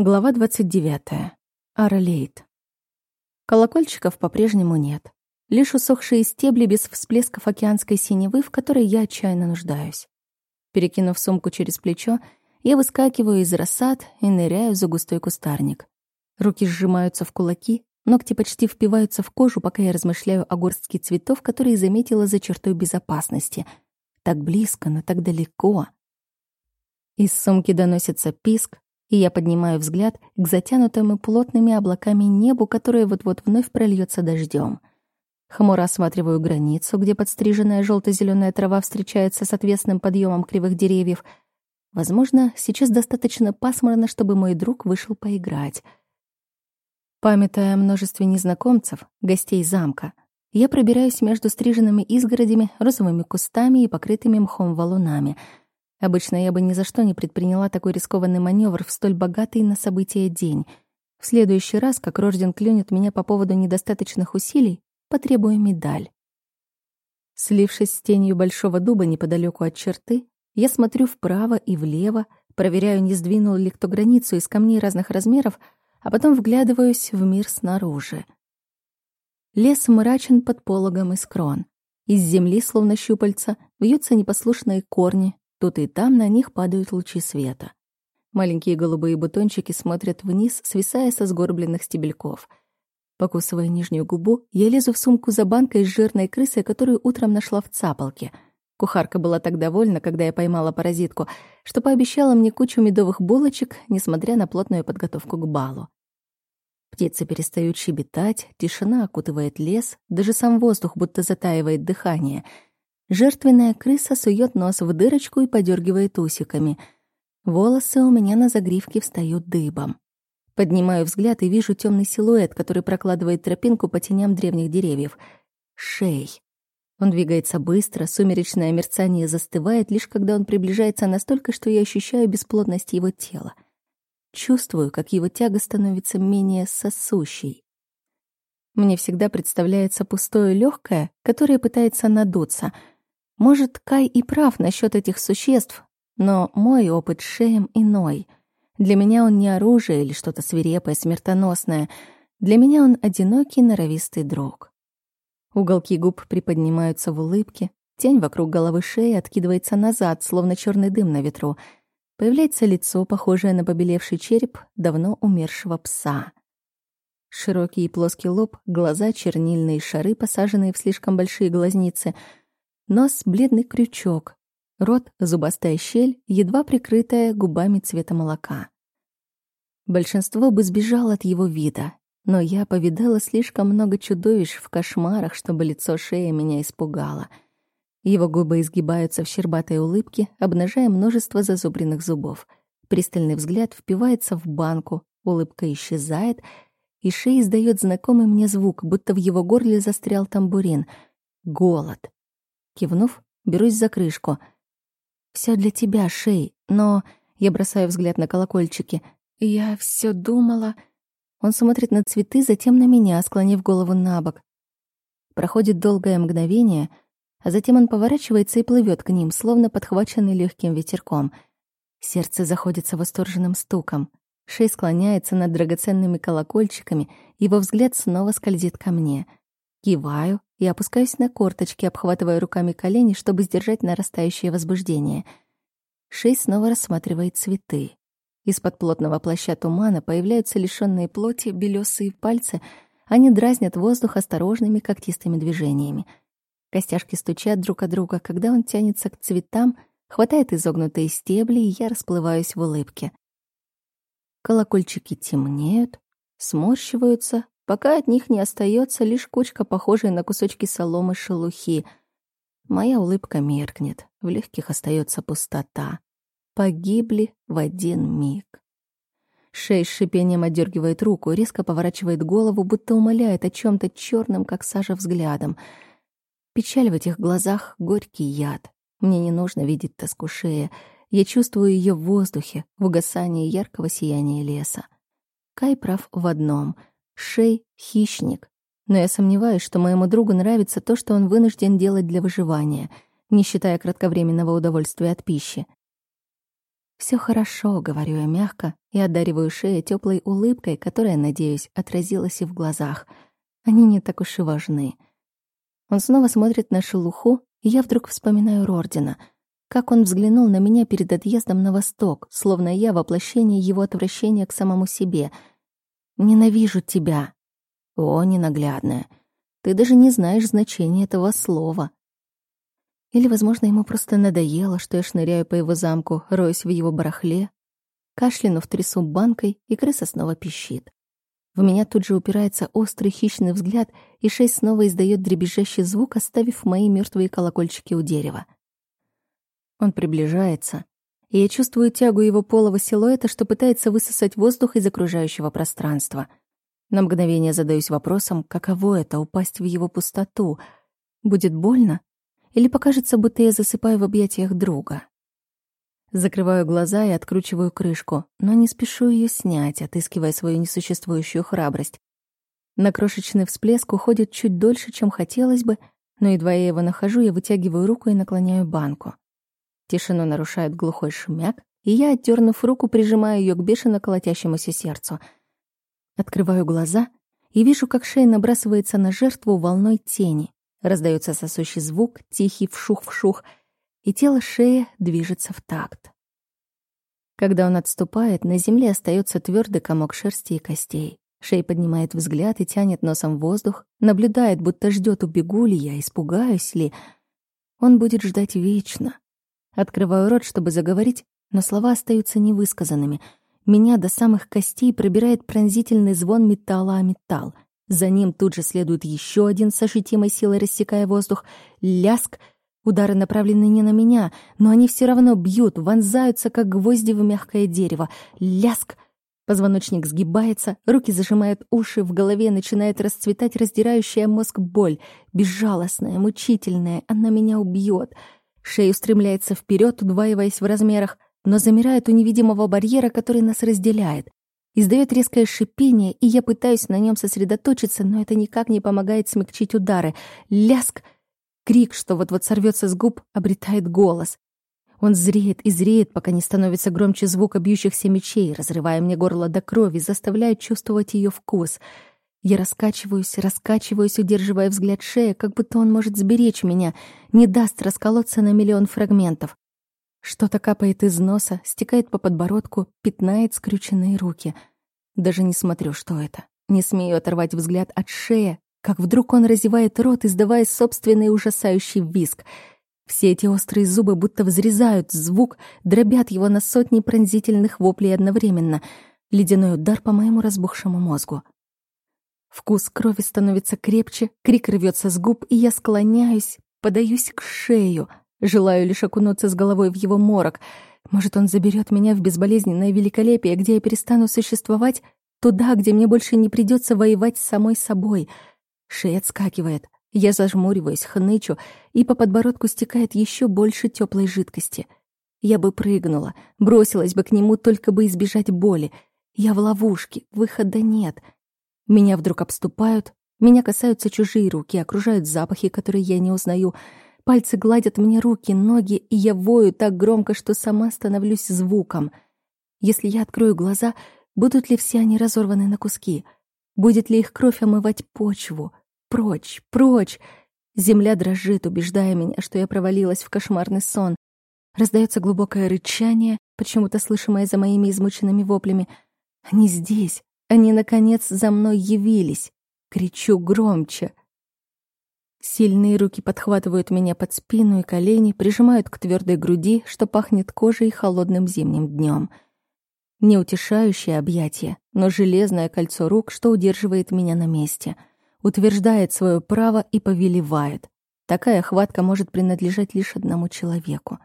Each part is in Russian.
Глава 29. Аралейт. Колокольчиков по-прежнему нет. Лишь усохшие стебли без всплесков океанской синевы, в которой я отчаянно нуждаюсь. Перекинув сумку через плечо, я выскакиваю из рассад и ныряю за густой кустарник. Руки сжимаются в кулаки, ногти почти впиваются в кожу, пока я размышляю о горстке цветов, которые заметила за чертой безопасности. Так близко, но так далеко. Из сумки доносится писк, и я поднимаю взгляд к затянутому плотными облаками небу, которое вот-вот вновь прольется дождем. Хмуро осматриваю границу, где подстриженная желто зеленая трава встречается с отвесным подъемом кривых деревьев. Возможно, сейчас достаточно пасмурно, чтобы мой друг вышел поиграть. Памятая о множестве незнакомцев, гостей замка, я пробираюсь между стриженными изгородями, розовыми кустами и покрытыми мхом валунами — Обычно я бы ни за что не предприняла такой рискованный маневр в столь богатый на события день. В следующий раз, как Рожден клюнет меня по поводу недостаточных усилий, потребую медаль. Слившись с тенью большого дуба неподалеку от черты, я смотрю вправо и влево, проверяю, не сдвинул ли кто границу из камней разных размеров, а потом вглядываюсь в мир снаружи. Лес мрачен под пологом из крон. Из земли, словно щупальца, вьются непослушные корни, Тут и там на них падают лучи света. Маленькие голубые бутончики смотрят вниз, свисая со сгорбленных стебельков. Покусывая нижнюю губу, я лезу в сумку за банкой с жирной крысой, которую утром нашла в цапалке. Кухарка была так довольна, когда я поймала паразитку, что пообещала мне кучу медовых булочек, несмотря на плотную подготовку к балу. Птицы перестают щебетать, тишина окутывает лес, даже сам воздух будто затаивает дыхание — Жертвенная крыса сует нос в дырочку и подергивает усиками. Волосы у меня на загривке встают дыбом. Поднимаю взгляд и вижу темный силуэт, который прокладывает тропинку по теням древних деревьев. Шей. Он двигается быстро, сумеречное мерцание застывает, лишь когда он приближается настолько, что я ощущаю бесплотность его тела. Чувствую, как его тяга становится менее сосущей. Мне всегда представляется пустое легкое, которое пытается надуться — может, Кай и прав насчет этих существ, но мой опыт шеем иной. Для меня он не оружие или что-то свирепое, смертоносное. Для меня он одинокий, норовистый друг. Уголки губ приподнимаются в улыбке, тень вокруг головы шеи откидывается назад, словно черный дым на ветру. Появляется лицо, похожее на побелевший череп давно умершего пса. Широкий и плоский лоб, глаза, чернильные шары, посаженные в слишком большие глазницы — Нос — бледный крючок, рот — зубастая щель, едва прикрытая губами цвета молока. Большинство бы сбежало от его вида, но я повидала слишком много чудовищ в кошмарах, чтобы лицо шея меня испугало. Его губы изгибаются в щербатой улыбке, обнажая множество зазубренных зубов. Пристальный взгляд впивается в банку, улыбка исчезает, и шея издает знакомый мне звук, будто в его горле застрял тамбурин. Голод. Кивнув, берусь за крышку. Все для тебя, Шей, но...» Я бросаю взгляд на колокольчики. «Я все думала...» Он смотрит на цветы, затем на меня, склонив голову на бок. Проходит долгое мгновение, а затем он поворачивается и плывет к ним, словно подхваченный легким ветерком. Сердце заходится восторженным стуком. Шей склоняется над драгоценными колокольчиками, его взгляд снова скользит ко мне. Киваю, и опускаюсь на корточки, обхватывая руками колени, чтобы сдержать нарастающее возбуждение. Шей снова рассматривает цветы. Из-под плотного плаща тумана появляются лишённые плоти белёсые пальцы. Они дразнят воздух осторожными когтистыми движениями. Костяшки стучат друг от друга, когда он тянется к цветам, хватает изогнутые стебли, и я расплываюсь в улыбке. Колокольчики темнеют, сморщиваются, пока от них не остается лишь кучка, похожая на кусочки соломы шелухи. Моя улыбка меркнет, в легких остается пустота. Погибли в один миг. Шей с шипением отдергивает руку, резко поворачивает голову, будто умоляет о чем то черном, как сажа, взглядом. Печаль в этих глазах — горький яд. Мне не нужно видеть тоску шея. Я чувствую ее в воздухе, в угасании яркого сияния леса. Кай прав в одном — Шей — хищник. Но я сомневаюсь, что моему другу нравится то, что он вынужден делать для выживания, не считая кратковременного удовольствия от пищи. Все хорошо», — говорю я мягко и одариваю шею теплой улыбкой, которая, надеюсь, отразилась и в глазах. Они не так уж и важны. Он снова смотрит на шелуху, и я вдруг вспоминаю Рордина. Как он взглянул на меня перед отъездом на восток, словно я воплощение его отвращения к самому себе. «Ненавижу тебя». О, ненаглядная. Ты даже не знаешь значения этого слова. Или, возможно, ему просто надоело, что я шныряю по его замку, роюсь в его барахле. Кашлянув трясу банкой, и крыса снова пищит. В меня тут же упирается острый хищный взгляд, и шесть снова издает дребезжащий звук, оставив мои мертвые колокольчики у дерева. Он приближается, и я чувствую тягу его полого силуэта, что пытается высосать воздух из окружающего пространства. На мгновение задаюсь вопросом, каково это — упасть в его пустоту. Будет больно? Или покажется, будто я засыпаю в объятиях друга? Закрываю глаза и откручиваю крышку, но не спешу ее снять, отыскивая свою несуществующую храбрость. На крошечный всплеск уходит чуть дольше, чем хотелось бы, но едва я его нахожу, я вытягиваю руку и наклоняю банку. Тишину нарушает глухой шумяк, и я, отдернув руку, прижимаю ее к бешено колотящемуся сердцу. Открываю глаза и вижу, как шея набрасывается на жертву волной тени. Раздается сосущий звук, тихий вшух-вшух, и тело шеи движется в такт. Когда он отступает, на земле остается твердый комок шерсти и костей. Шей поднимает взгляд и тянет носом воздух, наблюдает, будто ждет, убегу ли я, испугаюсь ли. Он будет ждать вечно. Открываю рот, чтобы заговорить, но слова остаются невысказанными. Меня до самых костей пробирает пронзительный звон металла о металл — за ним тут же следует еще один с ощутимой силой рассекая воздух. Ляск. Удары направлены не на меня, но они все равно бьют, вонзаются, как гвозди в мягкое дерево. Ляск. Позвоночник сгибается, руки зажимают уши, в голове начинает расцветать раздирающая мозг боль. Безжалостная, мучительная, она меня убьет. Шея устремляется вперед, удваиваясь в размерах, но замирает у невидимого барьера, который нас разделяет. Издает резкое шипение, и я пытаюсь на нем сосредоточиться, но это никак не помогает смягчить удары. Ляск! Крик, что вот-вот сорвется с губ, обретает голос. Он зреет и зреет, пока не становится громче звука бьющихся мечей, разрывая мне горло до крови, заставляя чувствовать ее вкус. Я раскачиваюсь, раскачиваюсь, удерживая взгляд шея, как будто он может сберечь меня, не даст расколоться на миллион фрагментов. Что-то капает из носа, стекает по подбородку, пятнает скрюченные руки. Даже не смотрю, что это. Не смею оторвать взгляд от шеи, как вдруг он разевает рот, издавая собственный ужасающий визг. Все эти острые зубы будто взрезают звук, дробят его на сотни пронзительных воплей одновременно. Ледяной удар по моему разбухшему мозгу. Вкус крови становится крепче, крик рвется с губ, и я склоняюсь, подаюсь к шею — Желаю лишь окунуться с головой в его морок. Может, он заберет меня в безболезненное великолепие, где я перестану существовать, туда, где мне больше не придется воевать с самой собой. Шея отскакивает. Я зажмуриваюсь, хнычу, и по подбородку стекает еще больше теплой жидкости. Я бы прыгнула, бросилась бы к нему, только бы избежать боли. Я в ловушке, выхода нет. Меня вдруг обступают, меня касаются чужие руки, окружают запахи, которые я не узнаю — Пальцы гладят мне руки, ноги, и я вою так громко, что сама становлюсь звуком. Если я открою глаза, будут ли все они разорваны на куски? Будет ли их кровь омывать почву? Прочь, прочь! Земля дрожит, убеждая меня, что я провалилась в кошмарный сон. Раздается глубокое рычание, почему-то слышимое за моими измученными воплями. Они здесь, они, наконец, за мной явились. Кричу громче. Сильные руки подхватывают меня под спину и колени, прижимают к твердой груди, что пахнет кожей холодным зимним днем. Неутешающее объятие, но железное кольцо рук, что удерживает меня на месте, утверждает свое право и повелевает. Такая хватка может принадлежать лишь одному человеку.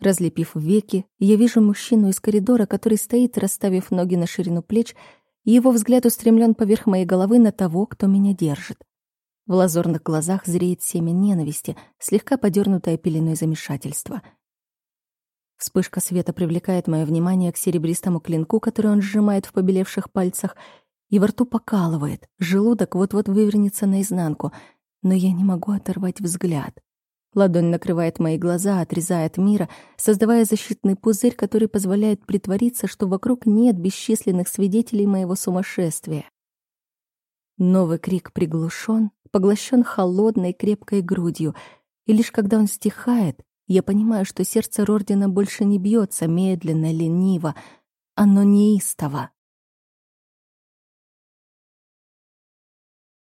Разлепив веки, я вижу мужчину из коридора, который стоит, расставив ноги на ширину плеч, и его взгляд устремлен поверх моей головы на того, кто меня держит. В лазурных глазах зреет семя ненависти, слегка подернутая пеленой замешательства. Вспышка света привлекает мое внимание к серебристому клинку, который он сжимает в побелевших пальцах, и во рту покалывает, желудок вот-вот вывернется наизнанку, но я не могу оторвать взгляд. Ладонь накрывает мои глаза, отрезает мира, создавая защитный пузырь, который позволяет притвориться, что вокруг нет бесчисленных свидетелей моего сумасшествия. Новый крик приглушен, поглощен холодной крепкой грудью, и лишь когда он стихает, я понимаю, что сердце Рордина больше не бьется медленно, лениво, оно неистово.